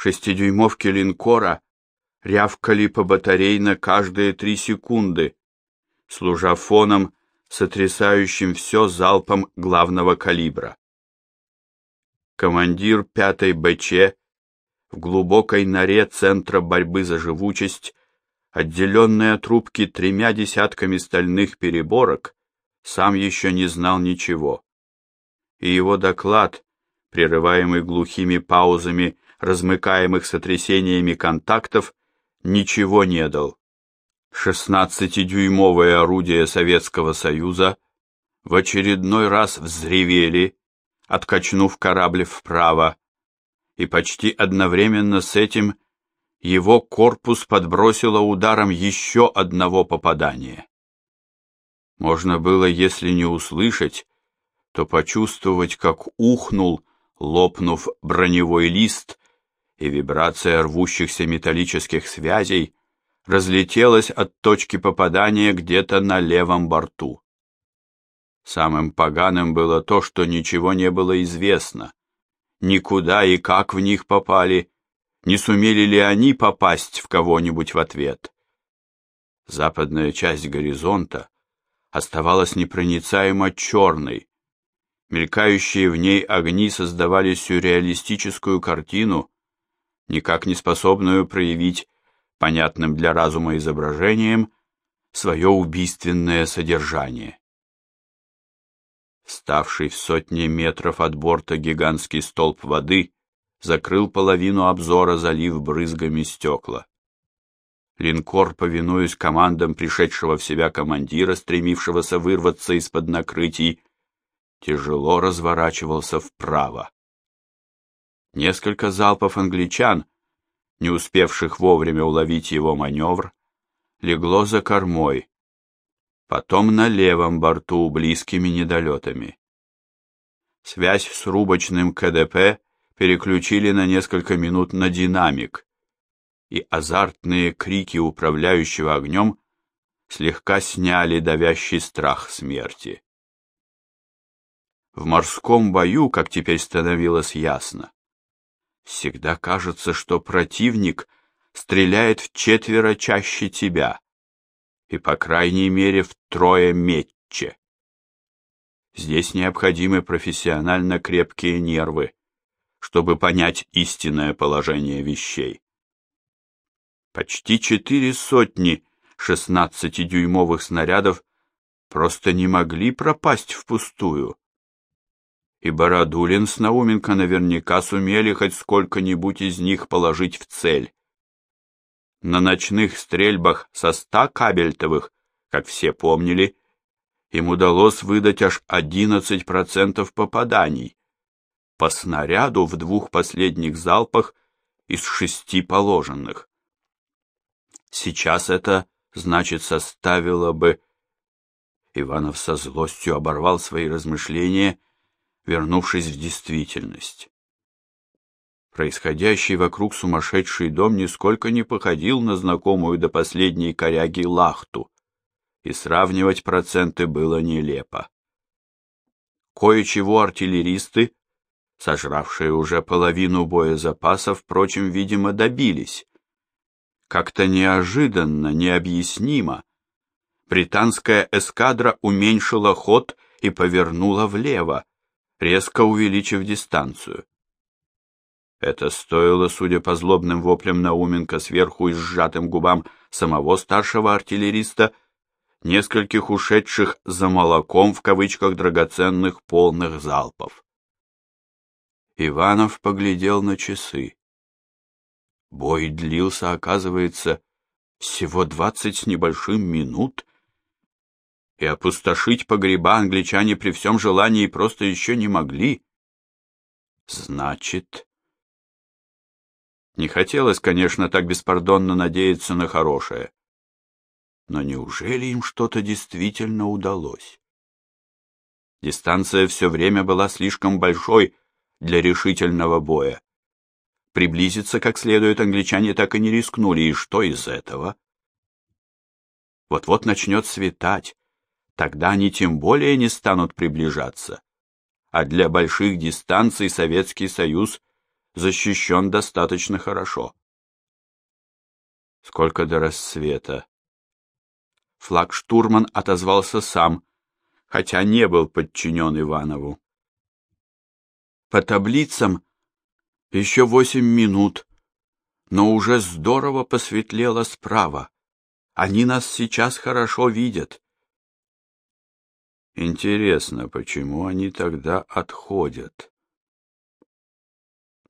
Шестидюймовки линкора рявкали по батарейно каждые три секунды, служа фоном, сотрясающим все залпом главного калибра. Командир пятой БЧ в глубокой норе Центра борьбы за живучесть, отделенный от трубки тремя десятками стальных переборок, сам еще не знал ничего. И его доклад, прерываемый глухими паузами, размыкаемых сотрясениями контактов, ничего не дал. Шестнадцатидюймовые орудия Советского Союза в очередной раз взревели, откачнув корабль вправо, и почти одновременно с этим его корпус подбросило ударом еще одного попадания. Можно было, если не услышать, то почувствовать, как ухнул, лопнув броневой лист, и вибрация рвущихся металлических связей разлетелась от точки попадания где-то на левом борту. Самым поганым было то, что ничего не было известно, никуда и как в них попали, не сумели ли они попасть в кого-нибудь в ответ. Западная часть горизонта оставалась непроницаемо черной. Мелькающие в ней огни создавали сюрреалистическую картину, никак не способную проявить понятным для разума изображением свое убийственное содержание. Ставший в сотни метров от борта гигантский столб воды закрыл половину обзора, залив брызгами стекла. Линкор, повинуясь командам пришедшего в себя командира, стремившегося вырваться из-под накрытий, тяжело разворачивался вправо. Несколько залпов англичан, не успевших вовремя уловить его маневр, легло за кормой, потом на левом борту близкими недолетами. Связь с рубочным КДП переключили на несколько минут на динамик, и азартные крики управляющего огнем слегка сняли давящий страх смерти. В морском бою, как теперь становилось ясно, всегда кажется, что противник стреляет в четверо чаще тебя, и, по крайней мере, втрое метче. Здесь необходимы профессионально крепкие нервы, чтобы понять истинное положение вещей. Почти четыре сотни шестнадцатидюймовых снарядов просто не могли пропасть впустую. И Бородулин с Науменко наверняка сумели хоть сколько-нибудь из них положить в цель. На ночных стрельбах со ста кабельтовых, как все помнили, им удалось выдать аж 11% попаданий. По снаряду в двух последних залпах из шести положенных. Сейчас это, значит, составило бы... Иванов со злостью оборвал свои размышления, вернувшись в действительность. Происходящий вокруг сумасшедший дом нисколько не походил на знакомую до последней коряги лахту, и сравнивать проценты было нелепо. Кое-чего артиллеристы, сожравшие уже половину боезапасов, впрочем, видимо, добились. Как-то неожиданно, необъяснимо, британская эскадра уменьшила ход и повернула влево, резко увеличив дистанцию. Это стоило, судя по злобным воплям Науменко сверху и сжатым губам самого старшего артиллериста, нескольких ушедших за молоком в кавычках драгоценных полных залпов. Иванов поглядел на часы. Бой длился, оказывается, всего двадцать с небольшим минут, и опустошить погреба англичане при всем желании просто еще не могли. Значит, не хотелось, конечно, так беспардонно надеяться на хорошее. Но неужели им что-то действительно удалось? Дистанция все время была слишком большой для решительного боя. Приблизиться как следует англичане так и не рискнули, и что из этого? Вот-вот начнет светать, тогда они тем более не станут приближаться. А для больших дистанций Советский Союз защищен достаточно хорошо. Сколько до рассвета? Флагштурман отозвался сам, хотя не был подчинен Иванову. По таблицам еще восемь минут, но уже здорово посветлело справа. Они нас сейчас хорошо видят. Интересно, почему они тогда отходят?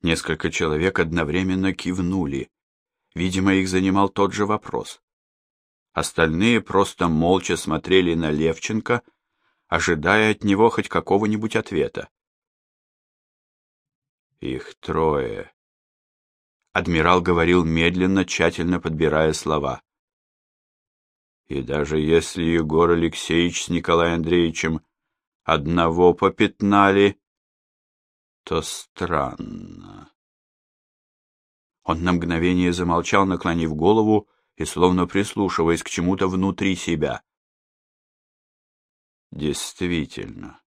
Несколько человек одновременно кивнули. Видимо, их занимал тот же вопрос. Остальные просто молча смотрели на Левченко, ожидая от него хоть какого-нибудь ответа. Их трое. Адмирал говорил медленно, тщательно подбирая слова. И даже если Егор Алексеевич с Николаем Андреевичем одного попятнали, то странно. Он на мгновение замолчал, наклонив голову и словно прислушиваясь к чему-то внутри себя. Действительно,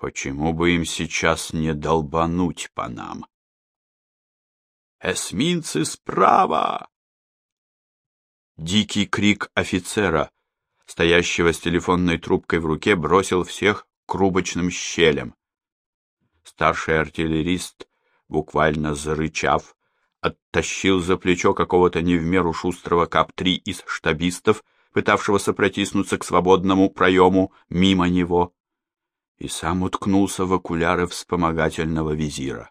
Почему бы им сейчас не долбануть по нам? «Эсминцы справа!» Дикий крик офицера, стоящего с телефонной трубкой в руке, бросил всех к рубочным щелям. Старший артиллерист, буквально зарычав, оттащил за плечо какого-то не в меру шустрого КАП-3 из штабистов, пытавшегося протиснуться к свободному проему мимо него и сам уткнулся в окуляры вспомогательного визира.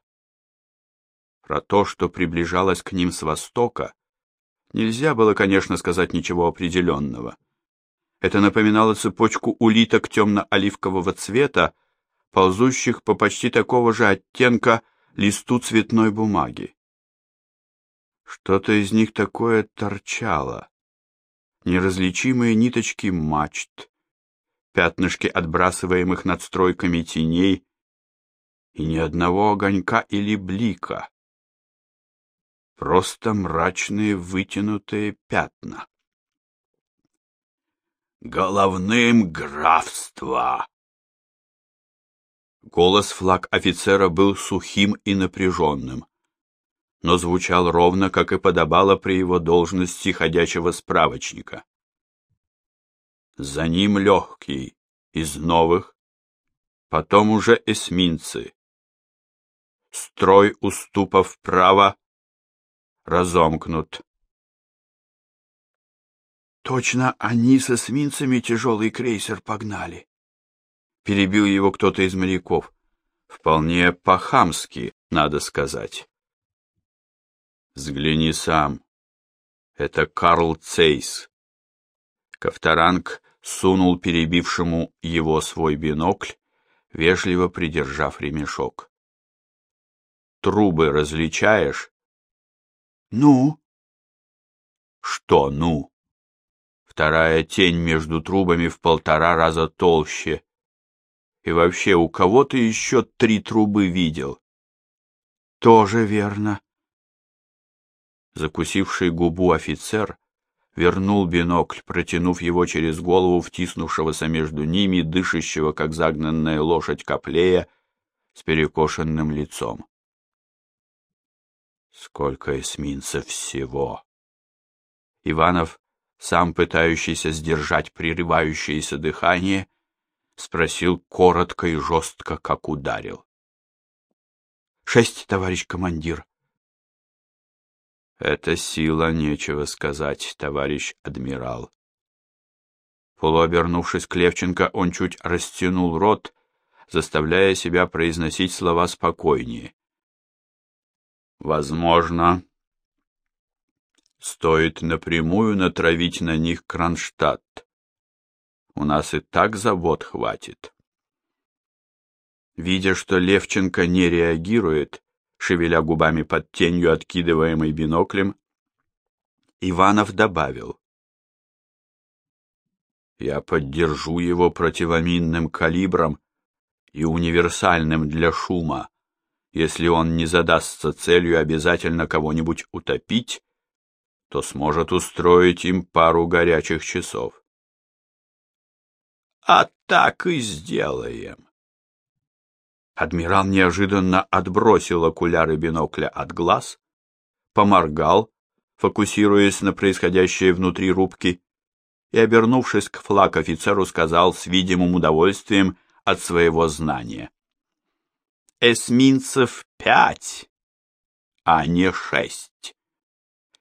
Про то, что приближалось к ним с востока, нельзя было, конечно, сказать ничего определенного. Это напоминало цепочку улиток темно-оливкового цвета, ползущих по почти такого же оттенка листу цветной бумаги. Что-то из них такое торчало. Неразличимые ниточки мачт, пятнышки отбрасываемых над стройками теней, и ни одного огонька или блика. Просто мрачные вытянутые пятна. «Головным графства!» Голос флаг офицера был сухим и напряженным, но звучал ровно, как и подобало при его должности ходячего справочника. За ним легкий, из новых, потом уже эсминцы. Строй уступов вправо разомкнут. Точно они с эсминцами тяжелый крейсер погнали. Перебил его кто-то из моряков. Вполне по-хамски, надо сказать. Взгляни сам. Это Карл Цейс. Ковторанг сунул перебившему его свой бинокль, вежливо придержав ремешок. «Трубы различаешь?» «Ну?» «Что «ну?» Вторая тень между трубами в полтора раза толще. И вообще, у кого ты еще три трубы видел? Тоже верно. Закусивший губу офицер вернул бинокль, протянув его через голову втиснувшегося между ними, дышащего, как загнанная лошадь коплея, с перекошенным лицом. Сколько эсминцев всего! Иванов, сам пытающийся сдержать прерывающееся дыхание, спросил коротко и жестко, как ударил. — Шесть, товарищ командир. Это сила, нечего сказать, товарищ адмирал. Полуобернувшись к Левченко, он чуть растянул рот, заставляя себя произносить слова спокойнее. Возможно, стоит напрямую натравить на них Кронштадт. У нас и так завод хватит. Видя, что Левченко не реагирует, шевеля губами под тенью, откидываемой биноклем, Иванов добавил. «Я поддержу его противоминным калибром и универсальным для шума. Если он не задастся целью обязательно кого-нибудь утопить, то сможет устроить им пару горячих часов. А так и сделаем. Адмирал неожиданно отбросил окуляры бинокля от глаз, поморгал, фокусируясь на происходящее внутри рубки, и, обернувшись к флаг-офицеру, сказал с видимым удовольствием от своего знания. «Эсминцев пять, а не шесть.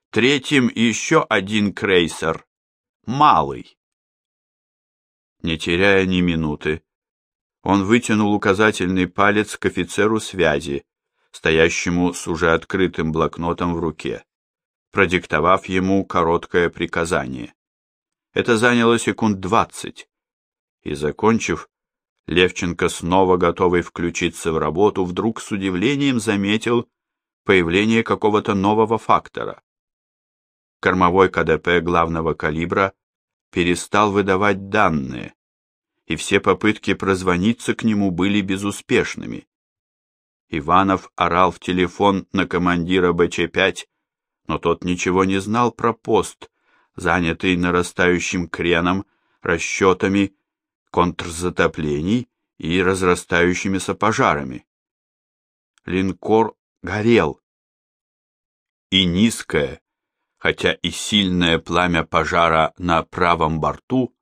Третьим еще один крейсер, малый». Не теряя ни минуты, он вытянул указательный палец к офицеру связи, стоящему с уже открытым блокнотом в руке, продиктовав ему короткое приказание. Это заняло секунд двадцать, и, закончив, Левченко, снова готовый включиться в работу, вдруг с удивлением заметил появление какого-то нового фактора. Кормовой КДП главного калибра перестал выдавать данные, и все попытки прозвониться к нему были безуспешными. Иванов орал в телефон на командира БЧ-5, но тот ничего не знал про пост, занятый нарастающим креном, расчетами контрзатоплений и разрастающимися пожарами. Линкор горел, и низкое, хотя и сильное пламя пожара на правом борту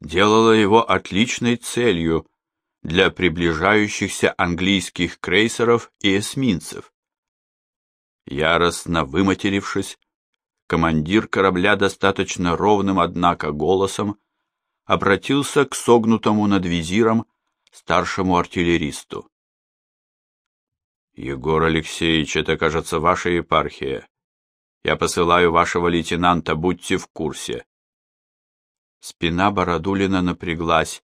делало его отличной целью для приближающихся английских крейсеров и эсминцев. Яростно выматерившись, командир корабля достаточно ровным, однако, голосом обратился к согнутому над визиром старшему артиллеристу. «Егор Алексеевич, это, кажется, ваша епархия. Я посылаю вашего лейтенанта, будьте в курсе. Спина Бородулина напряглась,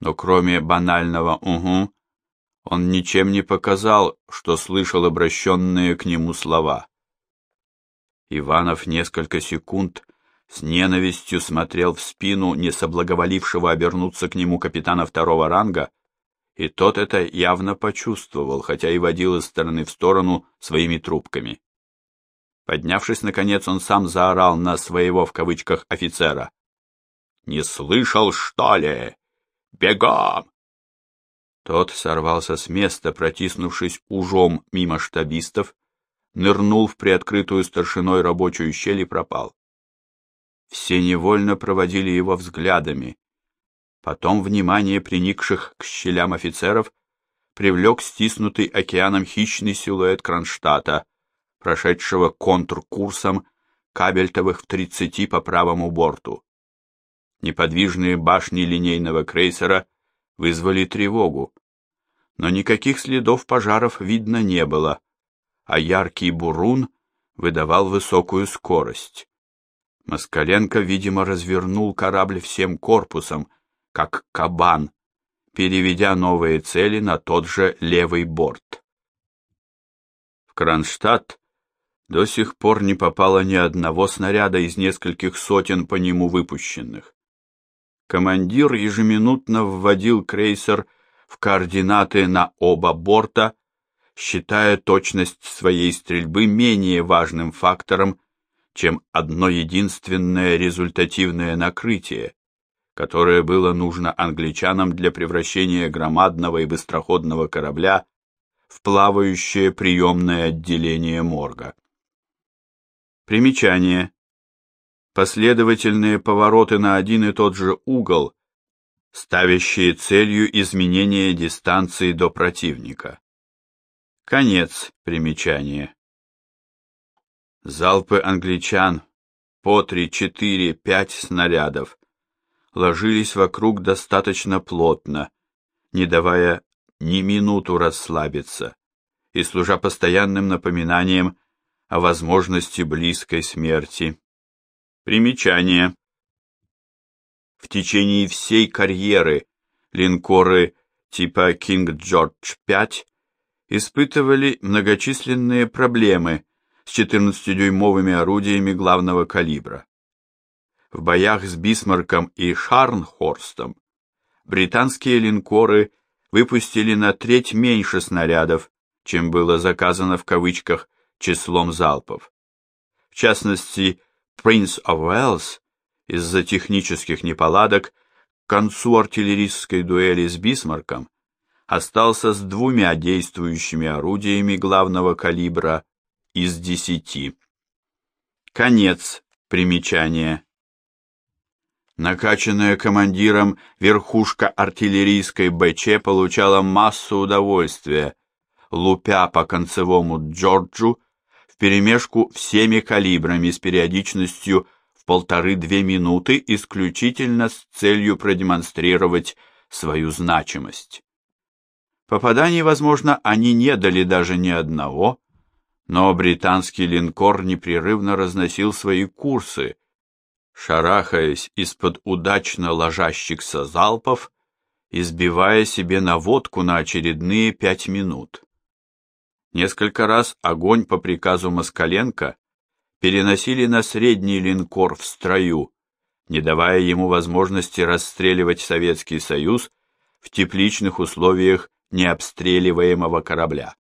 но кроме банального «угу», он ничем не показал, что слышал обращенные к нему слова. Иванов несколько секунд с ненавистью смотрел в спину не соблаговолившего обернуться к нему капитана второго ранга, и тот это явно почувствовал, хотя и водил из стороны в сторону своими трубками. Поднявшись, наконец, он сам заорал на своего в кавычках офицера. Не слышал, что ли? Бегом!» Тот сорвался с места, протиснувшись ужом мимо штабистов, нырнул в приоткрытую старшиной рабочую щель и пропал. Все невольно проводили его взглядами. Потом внимание приникших к щелям офицеров привлек стиснутый океаном хищный силуэт Кронштадта, прошедшего контркурсом кабельтовых в тридцати по правому борту. Неподвижные башни линейного крейсера вызвали тревогу, но никаких следов пожаров видно не было, а яркий бурун выдавал высокую скорость. Москаленко, видимо, развернул корабль всем корпусом, как кабан, переведя новые цели на тот же левый борт. В Кронштадт до сих пор не попало ни одного снаряда из нескольких сотен по нему выпущенных командир ежеминутно вводил крейсер в координаты на оба борта, считая точность своей стрельбы менее важным фактором, чем одно единственное результативное накрытие, которое было нужно англичанам для превращения громадного и быстроходного корабля в плавающее приемное отделение морга. Примечание последовательные повороты на один и тот же угол, ставящие целью изменения дистанции до противника. Конец примечания. Залпы англичан по три, четыре, пять снарядов ложились вокруг достаточно плотно, не давая ни минуту расслабиться и служа постоянным напоминанием о возможности близкой смерти. Примечание. В течение всей карьеры линкоры типа King George V испытывали многочисленные проблемы с 14-дюймовыми орудиями главного калибра. В боях с Бисмарком и Шарнхорстом британские линкоры выпустили на треть меньше снарядов, чем было заказано в кавычках числом залпов. В частности, Prince of Wales из-за технических неполадок к концу артиллерийской дуэли с Бисмарком остался с двумя действующими орудиями главного калибра из десяти. Конец примечания. Накачанная командиром верхушка артиллерийской БЧ получала массу удовольствия, лупя по концевому Джорджу вперемешку всеми калибрами с периодичностью в полторы-две минуты исключительно с целью продемонстрировать свою значимость. Попаданий, возможно, они не дали даже ни одного, но британский линкор непрерывно разносил свои курсы, шарахаясь из-под удачно ложащихся залпов и сбивая себе наводку на очередные пять минут. Несколько раз огонь по приказу Москаленко переносили на средний линкор в строю, не давая ему возможности расстреливать Советский Союз в тепличных условиях необстреливаемого корабля.